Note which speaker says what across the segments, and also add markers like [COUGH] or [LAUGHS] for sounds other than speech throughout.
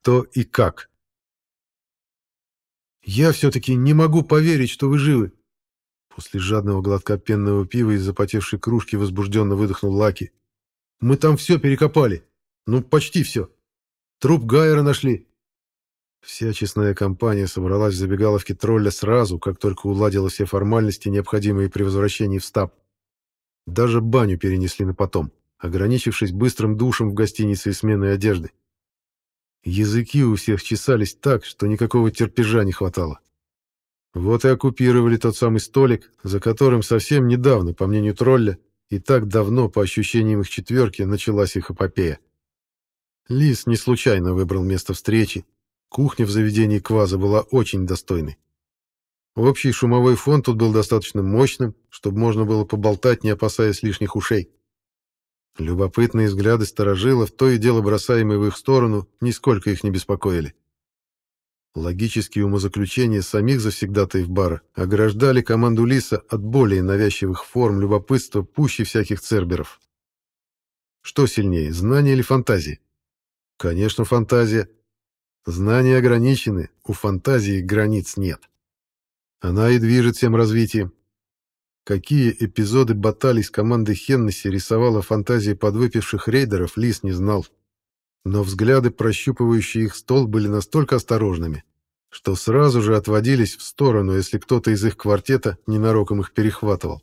Speaker 1: кто и как. «Я все-таки не могу поверить, что вы живы!» После жадного глотка пенного пива из запотевшей кружки возбужденно выдохнул Лаки. «Мы там все перекопали. Ну, почти все. Труп Гайера нашли». Вся честная компания собралась в забегаловке тролля сразу, как только уладила все формальности, необходимые при возвращении в стаб. Даже баню перенесли на потом, ограничившись быстрым душем в гостинице и сменой одежды. Языки у всех чесались так, что никакого терпежа не хватало. Вот и оккупировали тот самый столик, за которым совсем недавно, по мнению тролля, и так давно, по ощущениям их четверки, началась их эпопея. Лис не случайно выбрал место встречи. Кухня в заведении Кваза была очень достойной. Общий шумовой фон тут был достаточно мощным, чтобы можно было поболтать, не опасаясь лишних ушей. Любопытные взгляды сторожилов, то и дело бросаемые в их сторону, нисколько их не беспокоили. Логические умозаключения самих завсегдатаев бара ограждали команду Лиса от более навязчивых форм любопытства пуще всяких церберов. Что сильнее, знание или фантазия? Конечно, фантазия. Знания ограничены, у фантазии границ нет. Она и движет всем развитием. Какие эпизоды баталий с командой Хеннесси рисовала фантазия подвыпивших рейдеров, Лис не знал. Но взгляды, прощупывающие их стол, были настолько осторожными, что сразу же отводились в сторону, если кто-то из их квартета ненароком их перехватывал.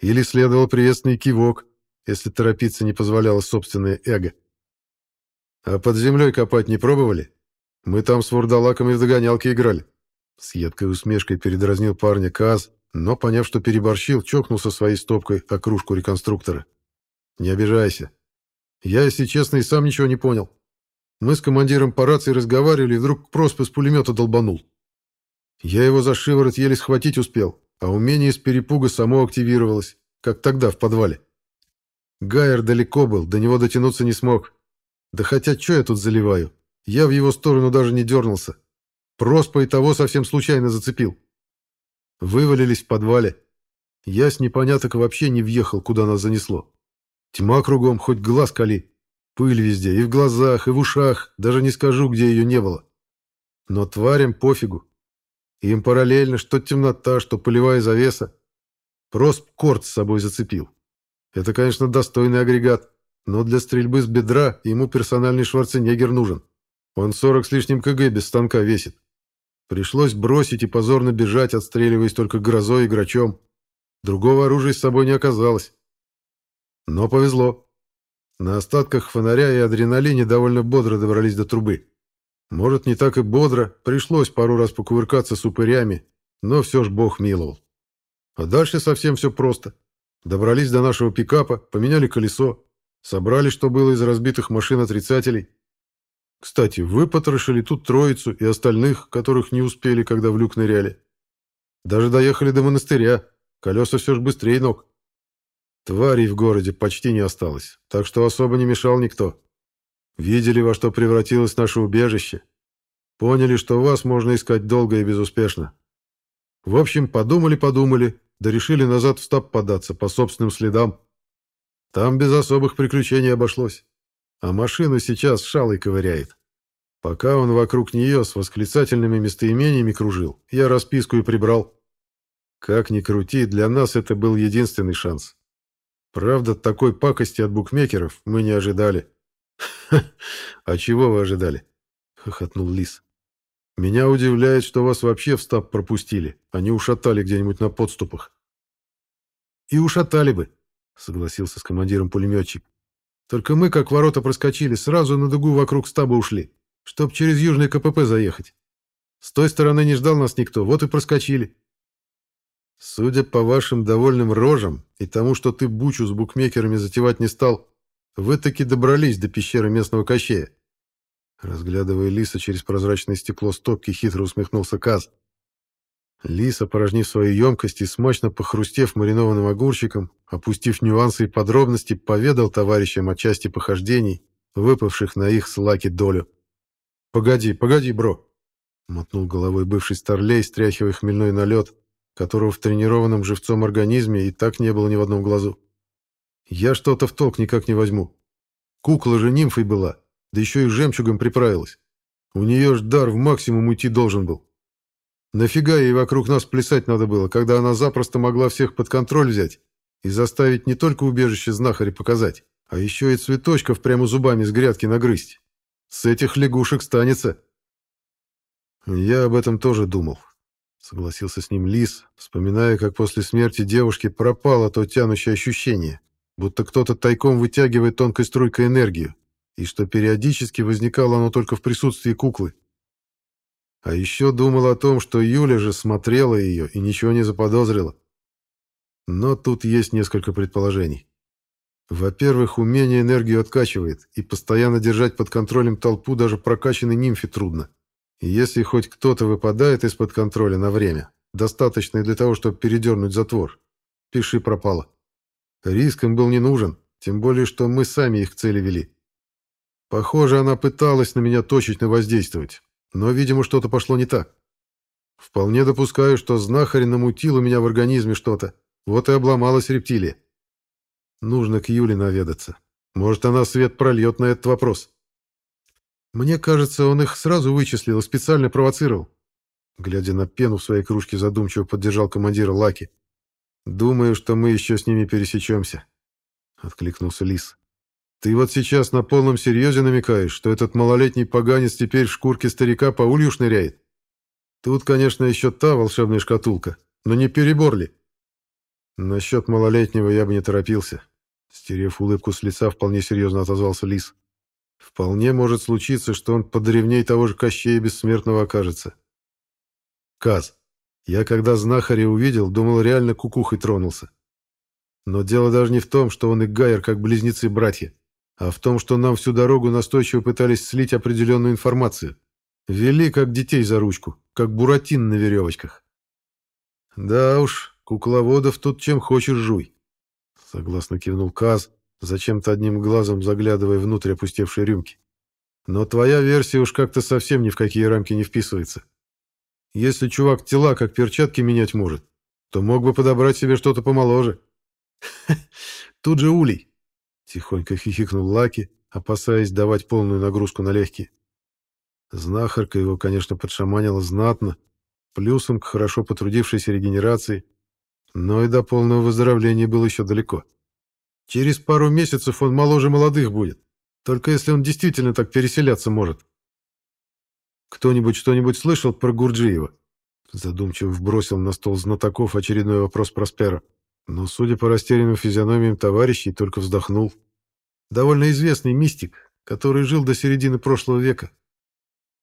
Speaker 1: Или следовал приветственный кивок, если торопиться не позволяло собственное эго. «А под землей копать не пробовали? Мы там с вурдалаками в догонялки играли». С едкой усмешкой передразнил парня Каз, но, поняв, что переборщил, чокнулся своей стопкой о кружку реконструктора. «Не обижайся. Я, если честно, и сам ничего не понял. Мы с командиром по рации разговаривали, и вдруг Просп из пулемета долбанул. Я его за шиворот еле схватить успел, а умение с перепуга само активировалось, как тогда в подвале. Гайер далеко был, до него дотянуться не смог. Да хотя что я тут заливаю? Я в его сторону даже не дернулся. Проспа и того совсем случайно зацепил. Вывалились в подвале. Я с непоняток вообще не въехал, куда нас занесло. Тьма кругом, хоть глаз кали. Пыль везде, и в глазах, и в ушах, даже не скажу, где ее не было. Но тварям пофигу. Им параллельно что темнота, что полевая завеса. Просто корт с собой зацепил. Это, конечно, достойный агрегат, но для стрельбы с бедра ему персональный Шварценеггер нужен. Он 40 с лишним кг без станка весит. Пришлось бросить и позорно бежать, отстреливаясь только грозой и грачом. Другого оружия с собой не оказалось. Но повезло. На остатках фонаря и адреналине довольно бодро добрались до трубы. Может, не так и бодро, пришлось пару раз покувыркаться с упырями, но все ж бог миловал. А дальше совсем все просто. Добрались до нашего пикапа, поменяли колесо, собрали, что было из разбитых машин отрицателей, кстати, выпотрошили тут троицу и остальных, которых не успели, когда в люк ныряли. Даже доехали до монастыря. Колеса все ж быстрее ног. Тварей в городе почти не осталось, так что особо не мешал никто. Видели, во что превратилось наше убежище. Поняли, что вас можно искать долго и безуспешно. В общем, подумали-подумали, да решили назад в стаб податься по собственным следам. Там без особых приключений обошлось. А машину сейчас шалой ковыряет. Пока он вокруг нее с восклицательными местоимениями кружил, я расписку и прибрал. Как ни крути, для нас это был единственный шанс. Правда, такой пакости от букмекеров мы не ожидали. [LAUGHS] «А чего вы ожидали?» — хохотнул Лис. «Меня удивляет, что вас вообще в стаб пропустили, а не ушатали где-нибудь на подступах». «И ушатали бы», — согласился с командиром пулеметчик. Только мы, как ворота проскочили, сразу на дугу вокруг стаба ушли, чтоб через южный КПП заехать. С той стороны не ждал нас никто, вот и проскочили. Судя по вашим довольным рожам и тому, что ты бучу с букмекерами затевать не стал, вы таки добрались до пещеры местного кощея. Разглядывая лиса через прозрачное стекло стопки, хитро усмехнулся Каз. Лис, опорожнив свою емкость и смачно похрустев маринованным огурчиком, опустив нюансы и подробности, поведал товарищам о части похождений, выпавших на их слаки долю. «Погоди, погоди, бро!» — мотнул головой бывший старлей, стряхивая хмельной налет, которого в тренированном живцом организме и так не было ни в одном глазу. «Я что-то в толк никак не возьму. Кукла же нимфой была, да еще и жемчугом приправилась. У нее ж дар в максимум уйти должен был. Нафига ей вокруг нас плясать надо было, когда она запросто могла всех под контроль взять и заставить не только убежище знахаря показать, а еще и цветочков прямо зубами с грядки нагрызть. С этих лягушек станется. Я об этом тоже думал. Согласился с ним Лис, вспоминая, как после смерти девушки пропало то тянущее ощущение, будто кто-то тайком вытягивает тонкой струйкой энергию, и что периодически возникало оно только в присутствии куклы. А еще думал о том, что Юля же смотрела ее и ничего не заподозрила. Но тут есть несколько предположений. Во-первых, умение энергию откачивает, и постоянно держать под контролем толпу даже прокачанной нимфе трудно. И если хоть кто-то выпадает из-под контроля на время, достаточное для того, чтобы передернуть затвор, пиши пропало. Риск им был не нужен, тем более, что мы сами их цели вели. Похоже, она пыталась на меня точечно воздействовать, но, видимо, что-то пошло не так. Вполне допускаю, что знахарь намутил у меня в организме что-то, вот и обломалась рептилия. Нужно к Юле наведаться. Может, она свет прольет на этот вопрос. Мне кажется, он их сразу вычислил и специально провоцировал. Глядя на пену в своей кружке, задумчиво поддержал командира Лаки. «Думаю, что мы еще с ними пересечемся», — откликнулся Лис. «Ты вот сейчас на полном серьезе намекаешь, что этот малолетний поганец теперь в шкурке старика по улью шныряет? Тут, конечно, еще та волшебная шкатулка, но не перебор ли?» «Насчет малолетнего я бы не торопился», — стерев улыбку с лица, вполне серьезно отозвался Лис. «Вполне может случиться, что он подревней того же Кощея Бессмертного окажется». «Каз, я когда знахаря увидел, думал, реально кукухой тронулся. Но дело даже не в том, что он и Гайер как близнецы-братья, а в том, что нам всю дорогу настойчиво пытались слить определенную информацию. Вели как детей за ручку, как буратин на веревочках. Да уж, Кукловодов тут чем хочешь жуй. Согласно кивнул Каз, зачем-то одним глазом заглядывая внутрь опустевшей рюмки. Но твоя версия уж как-то совсем ни в какие рамки не вписывается. Если чувак тела как перчатки менять может, то мог бы подобрать себе что-то помоложе. [LAUGHS] Тут же улей. Тихонько хихикнул Лаки, опасаясь давать полную нагрузку на легкие. Знахарка его, конечно, подшаманила знатно, плюсом к хорошо потрудившейся регенерации, но и до полного выздоровления было еще далеко. Через пару месяцев он моложе молодых будет, только если он действительно так переселяться может. «Кто-нибудь что-нибудь слышал про Гурджиева?» Задумчиво вбросил на стол знатоков очередной вопрос Проспера. Но, судя по растерянным физиономиям товарищей, только вздохнул. Довольно известный мистик, который жил до середины прошлого века.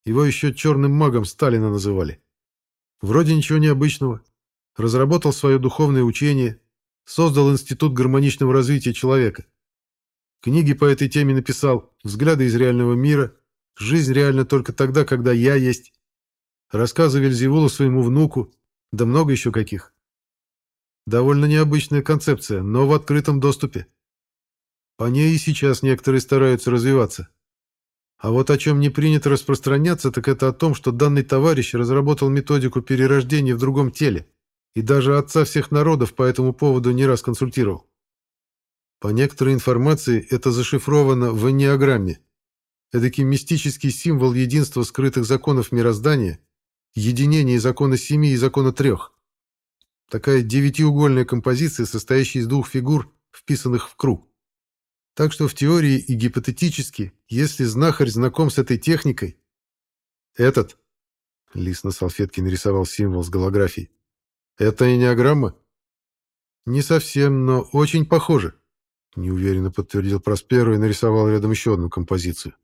Speaker 1: Его еще черным магом Сталина называли. Вроде ничего необычного, разработал свое духовное учение, создал Институт гармоничного развития человека. Книги по этой теме написал «Взгляды из реального мира», «Жизнь реальна только тогда, когда я есть», рассказы Вельзевула своему внуку, да много еще каких. Довольно необычная концепция, но в открытом доступе. По ней и сейчас некоторые стараются развиваться. А вот о чем не принято распространяться, так это о том, что данный товарищ разработал методику перерождения в другом теле и даже отца всех народов по этому поводу не раз консультировал. По некоторой информации это зашифровано в энеограмме. Эдакий мистический символ единства скрытых законов мироздания, единения закона семи и закона трех. Такая девятиугольная композиция, состоящая из двух фигур, вписанных в круг. Так что в теории и гипотетически, если знахарь знаком с этой техникой... Этот... Лис на салфетке нарисовал символ с голографией. Это энеограмма? Не совсем, но очень похоже. Неуверенно подтвердил Просперо и нарисовал рядом еще одну композицию.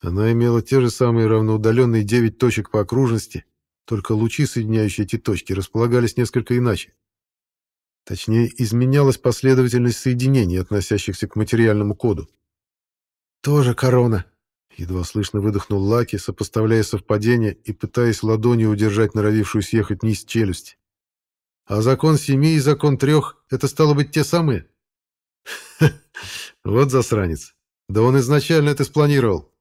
Speaker 1: Она имела те же самые равноудаленные девять точек по окружности, только лучи, соединяющие эти точки, располагались несколько иначе. Точнее, изменялась последовательность соединений, относящихся к материальному коду. «Тоже корона!» — едва слышно выдохнул Лаки, сопоставляя совпадения и пытаясь ладонью удержать норовившую съехать вниз челюсть. А закон семи и закон трех — это стало быть те самые? [LAUGHS] Вот засранец. Да он изначально это спланировал.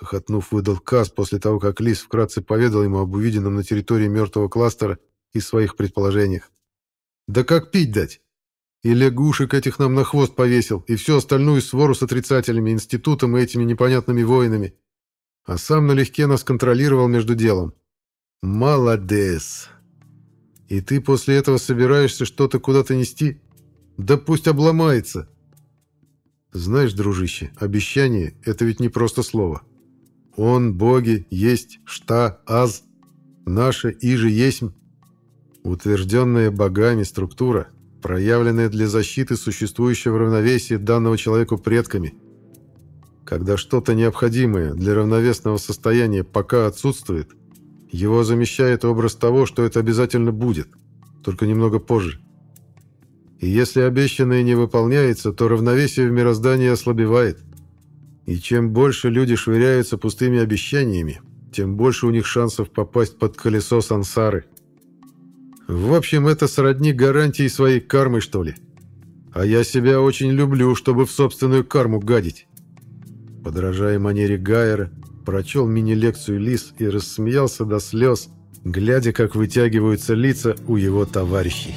Speaker 1: Хохотнув, выдал Каз после того, как Лис вкратце поведал ему об увиденном на территории мертвого кластера и своих предположениях. Да как пить дать? И лягушек этих нам на хвост повесил, и всю остальную свору с отрицателями, институтом и этими непонятными воинами. а сам налегке нас контролировал между делом. Молодец. И ты после этого собираешься что-то куда-то нести? Да пусть обломается. Знаешь, дружище, обещание — это ведь не просто слово. Он, боги, есть, шта, аз, наше иже есмь. Утвержденная богами структура, проявленная для защиты существующего равновесия данного человеку предками. Когда что-то необходимое для равновесного состояния пока отсутствует, его замещает образ того, что это обязательно будет, только немного позже. И если обещанное не выполняется, то равновесие в мироздании ослабевает. И чем больше люди швыряются пустыми обещаниями, тем больше у них шансов попасть под колесо сансары. В общем, это сродни гарантии своей кармы, что ли. А я себя очень люблю, чтобы в собственную карму гадить. Подражая манере Гайера, прочел мини-лекцию Лис и рассмеялся до слез, глядя, как вытягиваются лица у его товарищей.